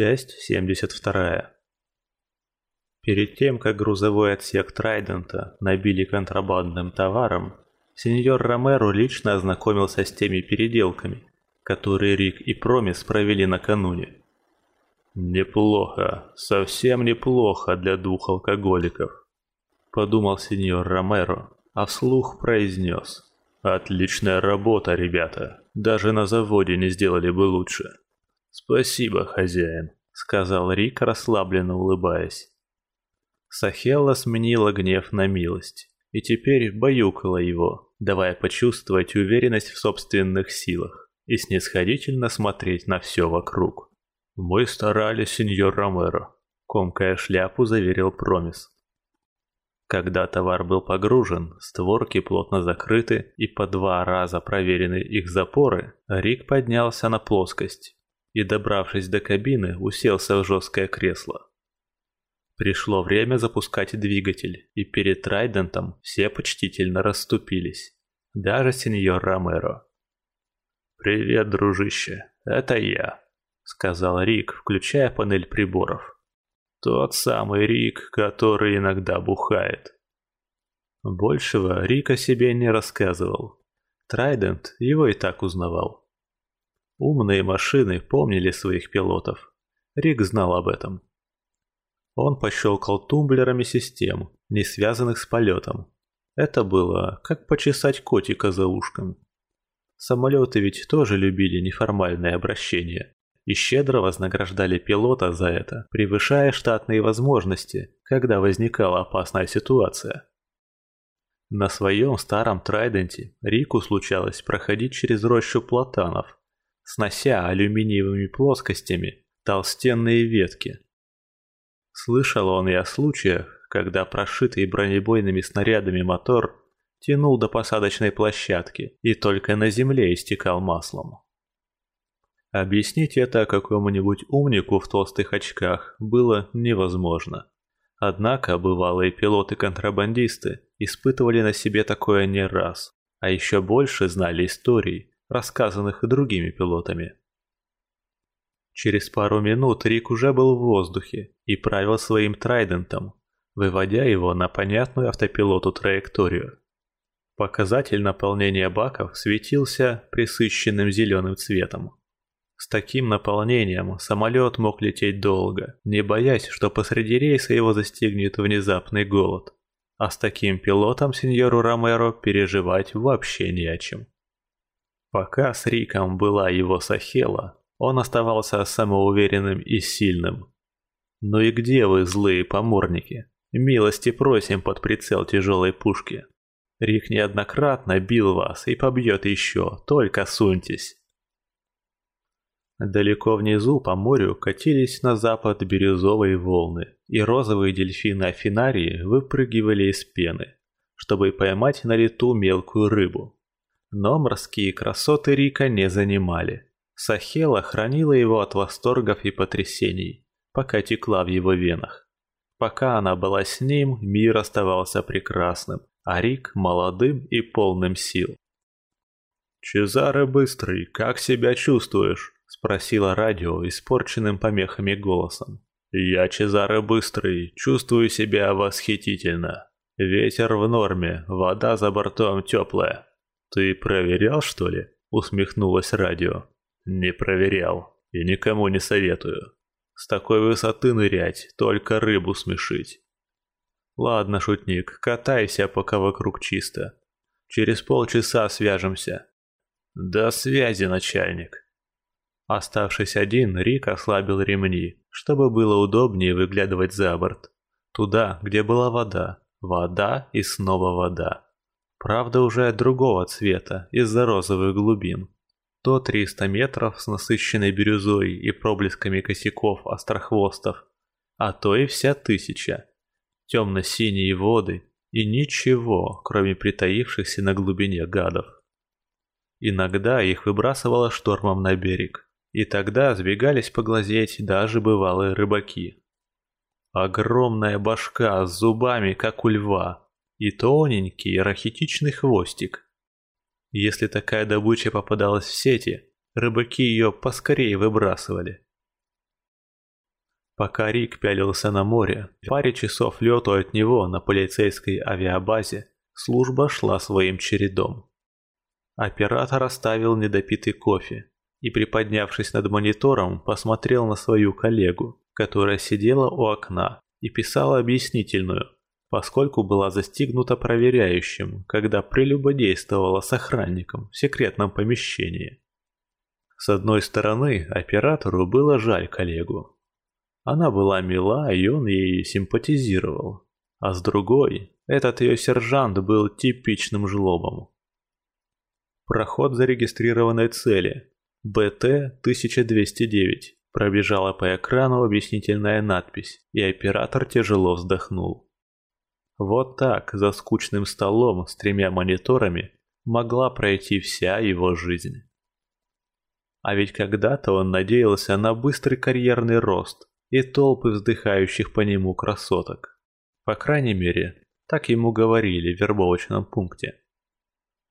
Часть 72. Перед тем, как грузовой отсек Трайдента набили контрабандным товаром, сеньор Ромеро лично ознакомился с теми переделками, которые Рик и Промис провели накануне. «Неплохо, совсем неплохо для двух алкоголиков», – подумал сеньор Ромеро, а вслух произнес. «Отличная работа, ребята, даже на заводе не сделали бы лучше». «Спасибо, хозяин», — сказал Рик, расслабленно улыбаясь. Сахелла сменила гнев на милость и теперь баюкала его, давая почувствовать уверенность в собственных силах и снисходительно смотреть на все вокруг. «Мы старались, сеньор Ромеро», — комкая шляпу заверил Промис. Когда товар был погружен, створки плотно закрыты и по два раза проверены их запоры, Рик поднялся на плоскость и, добравшись до кабины, уселся в жесткое кресло. Пришло время запускать двигатель, и перед Трайдентом все почтительно расступились. Даже сеньор Ромеро. «Привет, дружище, это я», — сказал Рик, включая панель приборов. «Тот самый Рик, который иногда бухает». Большего Рик о себе не рассказывал. Трайдент его и так узнавал. Умные машины помнили своих пилотов. Рик знал об этом. Он пощелкал тумблерами систем, не связанных с полетом. Это было как почесать котика за ушком. Самолеты ведь тоже любили неформальное обращение и щедро вознаграждали пилота за это, превышая штатные возможности, когда возникала опасная ситуация. На своем старом Трайденте Рику случалось проходить через рощу платанов, снося алюминиевыми плоскостями толстенные ветки. Слышал он и о случаях, когда прошитый бронебойными снарядами мотор тянул до посадочной площадки и только на земле истекал маслом. Объяснить это какому-нибудь умнику в толстых очках было невозможно. Однако бывалые пилоты-контрабандисты испытывали на себе такое не раз, а еще больше знали историй, рассказанных другими пилотами. Через пару минут Рик уже был в воздухе и правил своим трайдентом, выводя его на понятную автопилоту траекторию. Показатель наполнения баков светился присыщенным зеленым цветом. С таким наполнением самолет мог лететь долго, не боясь, что посреди рейса его застигнет внезапный голод. А с таким пилотом сеньору Ромеро переживать вообще не о чем. Пока с Риком была его Сахела, он оставался самоуверенным и сильным. «Ну и где вы, злые поморники? Милости просим под прицел тяжелой пушки. Рик неоднократно бил вас и побьет еще, только суньтесь». Далеко внизу по морю катились на запад бирюзовые волны, и розовые дельфины Афинарии выпрыгивали из пены, чтобы поймать на лету мелкую рыбу. Но морские красоты Рика не занимали. Сахела хранила его от восторгов и потрясений, пока текла в его венах. Пока она была с ним, мир оставался прекрасным, а Рик – молодым и полным сил. «Чезаре Быстрый, как себя чувствуешь?» – спросила радио испорченным помехами голосом. «Я Чезаре Быстрый, чувствую себя восхитительно. Ветер в норме, вода за бортом теплая». «Ты проверял, что ли?» — усмехнулось радио. «Не проверял. И никому не советую. С такой высоты нырять, только рыбу смешить». «Ладно, шутник, катайся, пока вокруг чисто. Через полчаса свяжемся». «До связи, начальник». Оставшись один, Рик ослабил ремни, чтобы было удобнее выглядывать за борт. Туда, где была вода. Вода и снова вода. Правда, уже другого цвета, из-за розовых глубин. То 300 метров с насыщенной бирюзой и проблесками косяков острохвостов, а то и вся тысяча. Темно-синие воды и ничего, кроме притаившихся на глубине гадов. Иногда их выбрасывало штормом на берег, и тогда сбегались поглазеть даже бывалые рыбаки. Огромная башка с зубами, как у льва, и тоненький рахитичный хвостик. Если такая добыча попадалась в сети, рыбаки ее поскорее выбрасывали. Пока Рик пялился на море, паре часов лету от него на полицейской авиабазе, служба шла своим чередом. Оператор оставил недопитый кофе и, приподнявшись над монитором, посмотрел на свою коллегу, которая сидела у окна и писала объяснительную, поскольку была застигнута проверяющим, когда прелюбодействовала с охранником в секретном помещении. С одной стороны, оператору было жаль коллегу. Она была мила, и он ей симпатизировал. А с другой, этот ее сержант был типичным жлобом. Проход зарегистрированной цели БТ-1209 пробежала по экрану объяснительная надпись, и оператор тяжело вздохнул. Вот так, за скучным столом с тремя мониторами, могла пройти вся его жизнь. А ведь когда-то он надеялся на быстрый карьерный рост и толпы вздыхающих по нему красоток. По крайней мере, так ему говорили в вербовочном пункте.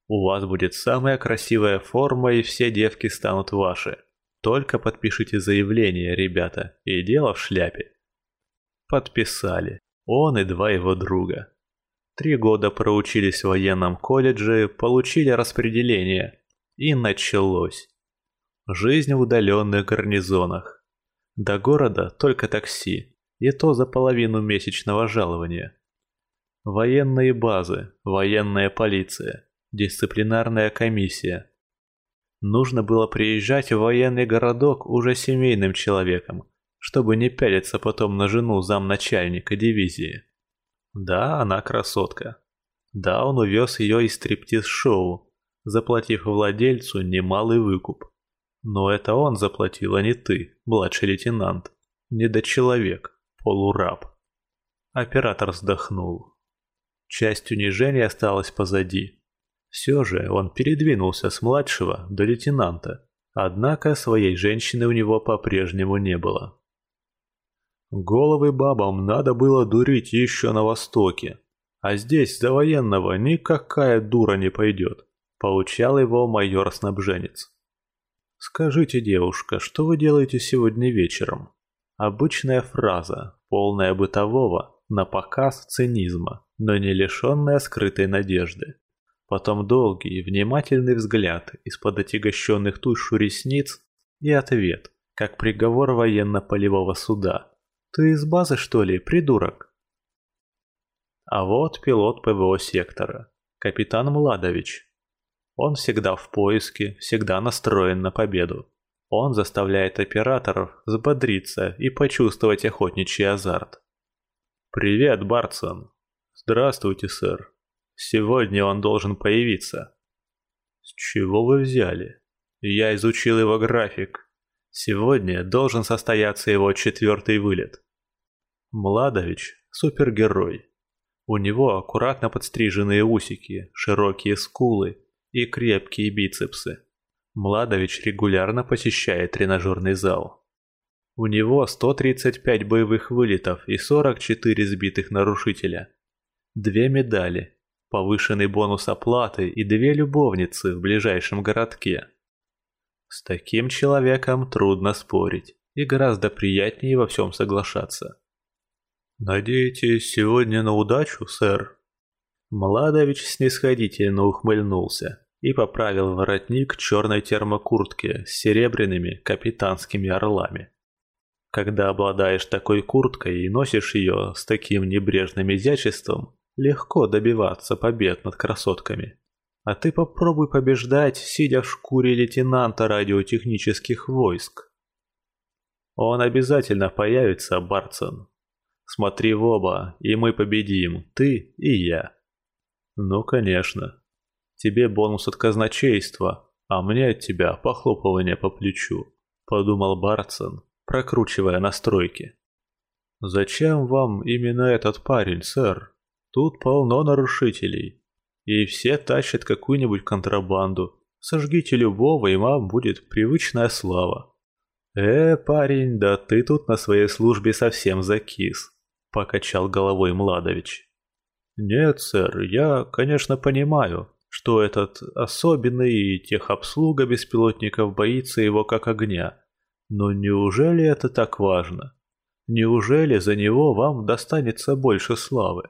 У вас будет самая красивая форма, и все девки станут ваши. Только подпишите заявление, ребята, и дело в шляпе. Подписали. Он и два его друга. Три года проучились в военном колледже, получили распределение. И началось. Жизнь в удаленных гарнизонах. До города только такси, и то за половину месячного жалования. Военные базы, военная полиция, дисциплинарная комиссия. Нужно было приезжать в военный городок уже семейным человеком, чтобы не пялиться потом на жену замначальника дивизии. Да, она красотка. Да, он увез ее из стриптиз-шоу, заплатив владельцу немалый выкуп. Но это он заплатил, а не ты, младший лейтенант. Недочеловек, полураб. Оператор вздохнул. Часть унижения осталась позади. Все же он передвинулся с младшего до лейтенанта, однако своей женщины у него по-прежнему не было. Головы бабам надо было дурить еще на Востоке, а здесь за военного никакая дура не пойдет, поучал его майор-снабженец. «Скажите, девушка, что вы делаете сегодня вечером?» Обычная фраза, полная бытового, на показ цинизма, но не лишенная скрытой надежды. Потом долгий, внимательный взгляд из-под отягощенных тушью ресниц и ответ, как приговор военно-полевого суда. «Ты из базы, что ли, придурок?» А вот пилот ПВО сектора, капитан Младович, он всегда в поиске, всегда настроен на победу. Он заставляет операторов взбодриться и почувствовать охотничий азарт. «Привет, Барсон!» «Здравствуйте, сэр. Сегодня он должен появиться». «С чего вы взяли?» «Я изучил его график. Сегодня должен состояться его четвертый вылет». Младович – супергерой. У него аккуратно подстриженные усики, широкие скулы и крепкие бицепсы. Младович регулярно посещает тренажерный зал. У него 135 боевых вылетов и 44 сбитых нарушителя. Две медали, повышенный бонус оплаты и две любовницы в ближайшем городке. С таким человеком трудно спорить и гораздо приятнее во всем соглашаться. «Надеетесь сегодня на удачу, сэр?» Младович снисходительно ухмыльнулся и поправил воротник черной термокуртки с серебряными капитанскими орлами. Когда обладаешь такой курткой и носишь ее с таким небрежным изяществом, легко добиваться побед над красотками. А ты попробуй побеждать, сидя в шкуре лейтенанта радиотехнических войск. Он обязательно появится, Барсон. Смотри в оба, и мы победим, ты и я. «Ну, конечно. Тебе бонус от казначейства, а мне от тебя похлопывание по плечу», — подумал Барсон, прокручивая настройки. «Зачем вам именно этот парень, сэр? Тут полно нарушителей. И все тащат какую-нибудь контрабанду. Сожгите любого, и вам будет привычная слава». «Э, парень, да ты тут на своей службе совсем закис», — покачал головой Младович. «Нет, сэр, я, конечно, понимаю, что этот особенный техобслуга беспилотников боится его как огня. Но неужели это так важно? Неужели за него вам достанется больше славы?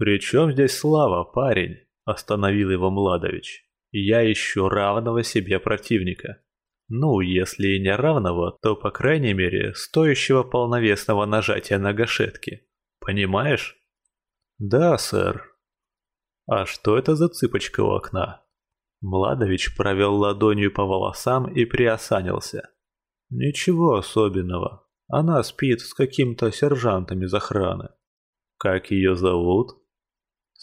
«При чем здесь слава, парень?» – остановил его Младович. «Я ищу равного себе противника. Ну, если и не равного, то, по крайней мере, стоящего полновесного нажатия на гашетки. Понимаешь?» «Да, сэр». «А что это за цыпочка у окна?» Младович провел ладонью по волосам и приосанился. «Ничего особенного. Она спит с каким-то сержантом из охраны». «Как ее зовут?»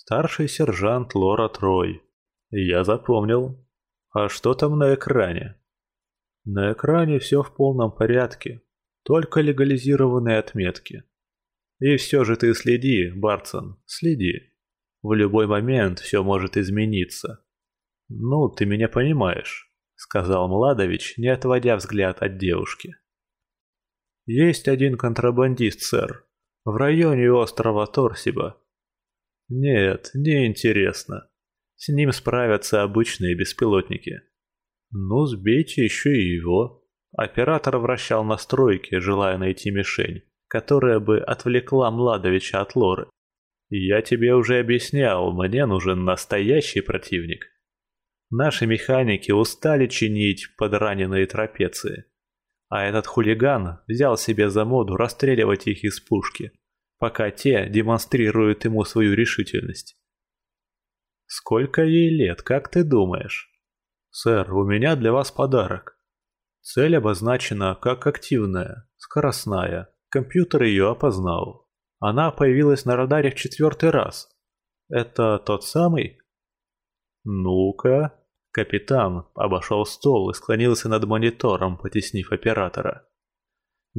«Старший сержант Лора Трой». «Я запомнил. А что там на экране?» «На экране все в полном порядке. Только легализированные отметки. И все же ты следи, Барсон, следи. В любой момент все может измениться». «Ну, ты меня понимаешь», — сказал Младович, не отводя взгляд от девушки. «Есть один контрабандист, сэр, в районе острова Торсиба. Нет, не интересно. С ним справятся обычные беспилотники. Ну, сбейте еще и его». Оператор вращал настройки, желая найти мишень, которая бы отвлекла Младовича от Лоры. «Я тебе уже объяснял, мне нужен настоящий противник». Наши механики устали чинить подраненные трапеции. А этот хулиган взял себе за моду расстреливать их из пушки, пока те демонстрируют ему свою решительность. Сколько ей лет, как ты думаешь? Сэр, у меня для вас подарок. Цель обозначена как активная, скоростная. Компьютер ее опознал. Она появилась на радаре в четвертый раз. Это тот самый? «Ну-ка...» Капитан обошел стол и склонился над монитором, потеснив оператора.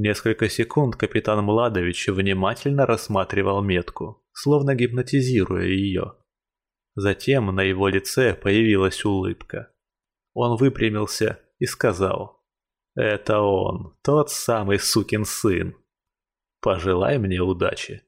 Несколько секунд капитан Младович внимательно рассматривал метку, словно гипнотизируя ее. Затем на его лице появилась улыбка. Он выпрямился и сказал, «Это он, тот самый сукин сын. Пожелай мне удачи».